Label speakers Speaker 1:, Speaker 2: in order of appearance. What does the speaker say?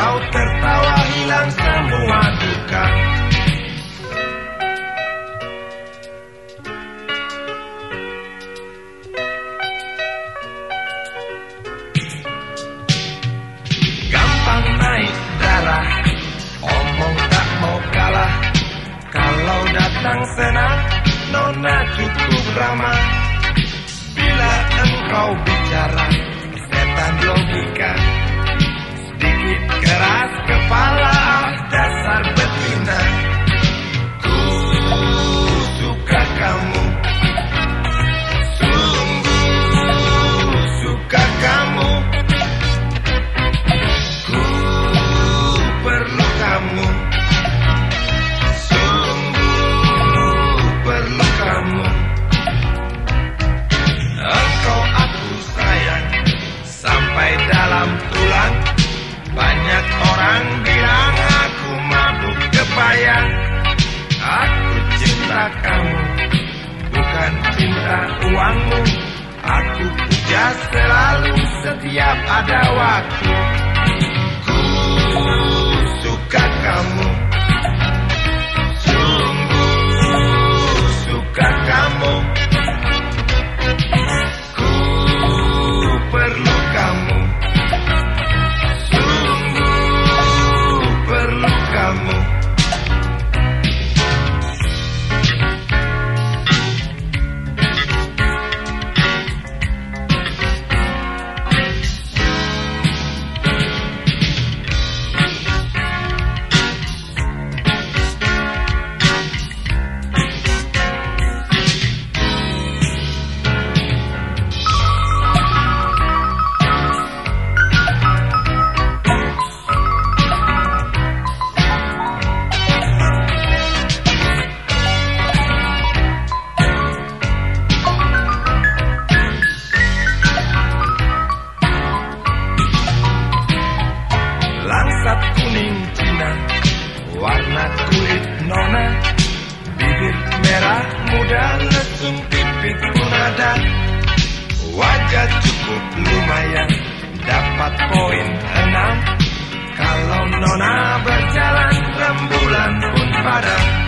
Speaker 1: Kau tertawa hilang semua duka. Gampang naik darah Omong tak mau kalah. Kalau datang senang Nona cukup ramah. Bila engkau bicara Setan logika. Sedikit kamu Bukan cinta uangmu. Aku puja selalu setiap ada waktu Cukup lumayan. Dapat poin enam. Kalau nona berjalan Rembulan pun padam